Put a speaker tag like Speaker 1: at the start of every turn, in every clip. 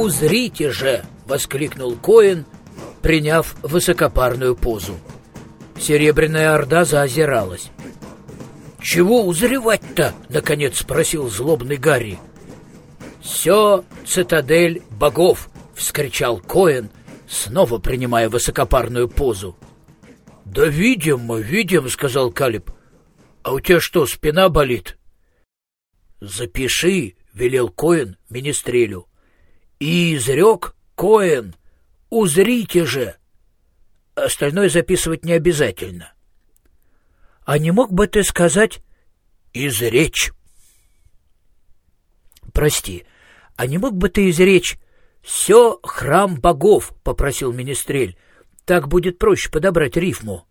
Speaker 1: узрите же!» — воскликнул Коин, приняв высокопарную позу. Серебряная Орда заозиралась. «Чего узревать-то?» — наконец спросил злобный Гарри. «Все цитадель богов!» — вскричал Коэн, снова принимая высокопарную позу. «Да видим мы, видим», — сказал Калиб. «А у тебя что, спина болит?» «Запиши», — велел Коэн министрелю. «И изрек Коэн, узрите же!» Остальное записывать не обязательно. «А не мог бы ты сказать «изречь»?» «Прости, а не мог бы ты изречь «все храм богов», — попросил Министрель. «Так будет проще подобрать рифму».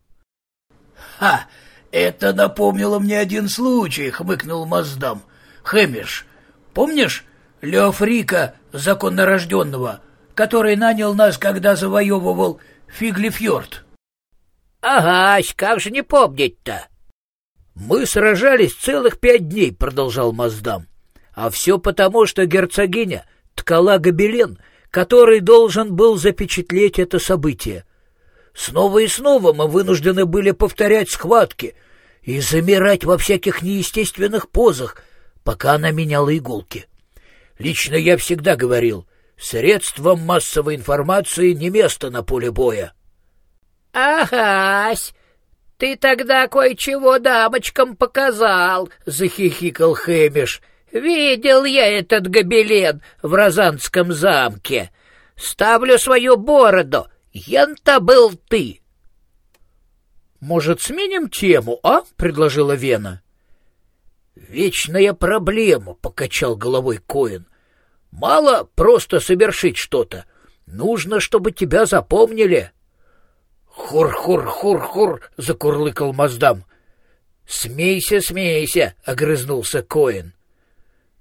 Speaker 2: «Ха! Это напомнило мне один случай», — хмыкнул Маздам. «Хэмиш, помнишь Леофрика, законнорожденного, который нанял нас, когда завоевывал Фиглифьорд?»
Speaker 1: «Ага, как же не помнить-то?» «Мы сражались целых пять дней», — продолжал Маздам. А все потому, что герцогиня ткала гобелен, который должен был запечатлеть это событие. Снова и снова мы вынуждены были повторять схватки и замирать во всяких неестественных позах, пока она меняла иголки. Лично я всегда говорил, средством массовой информации не место на поле боя. — Агась, ты тогда кое-чего дамочкам показал, — захихикал Хэмиш. — Видел я этот гобелен в Розанском замке. Ставлю свою бороду. Ян-то был ты. Может, сменим тему, а? предложила Вена. Вечная проблема, покачал головой Коин. Мало просто совершить что-то. Нужно, чтобы тебя запомнили. Хур-хур-хур-хур, закурлыкал Маздам. Смейся, смейся, огрызнулся Коин.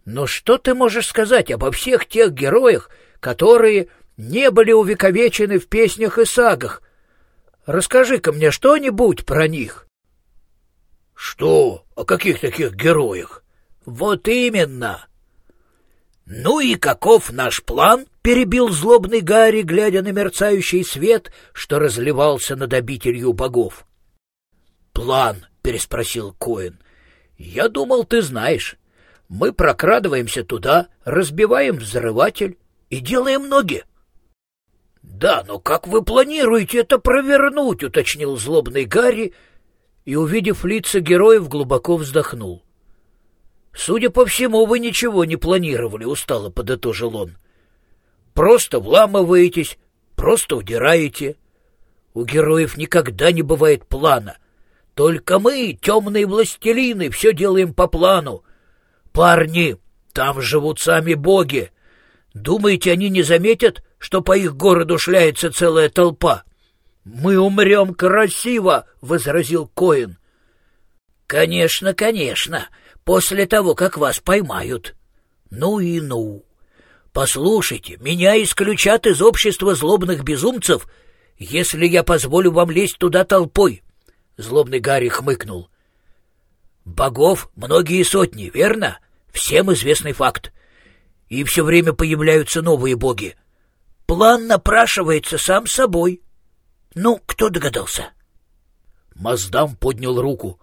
Speaker 1: Но что ты можешь сказать обо всех тех героях, которые не были увековечены в песнях и сагах? Расскажи-ка мне что-нибудь про них. — Что? Каких таких героях? — Вот именно. — Ну и каков наш план? — перебил злобный Гарри, глядя на мерцающий свет, что разливался над обителью богов. — План? — переспросил Коэн. — Я думал, ты знаешь. Мы прокрадываемся туда, разбиваем взрыватель и делаем ноги. — Да, но как вы планируете это провернуть? — уточнил злобный Гарри и, увидев лица героев, глубоко вздохнул. — Судя по всему, вы ничего не планировали, — устало подытожил он. — Просто вламываетесь, просто удираете. У героев никогда не бывает плана. Только мы, темные властелины, все делаем по плану, Парни, там живут сами боги. Думаете, они не заметят, что по их городу шляется целая толпа? Мы умрем красиво, — возразил Коин. Конечно, конечно, после того, как вас поймают. Ну и ну. Послушайте, меня исключат из общества злобных безумцев, если я позволю вам лезть туда толпой. Злобный Гарри хмыкнул. Богов многие сотни, верно? Всем известный факт. И все время появляются новые боги. План напрашивается сам собой. Ну, кто догадался? Маздам поднял руку.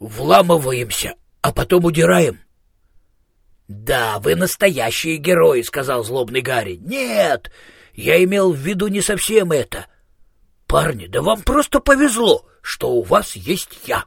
Speaker 1: Вламываемся, а потом удираем. Да, вы настоящие герои, сказал злобный Гарри. Нет, я имел в виду не совсем это. Парни, да вам просто повезло, что у вас есть я.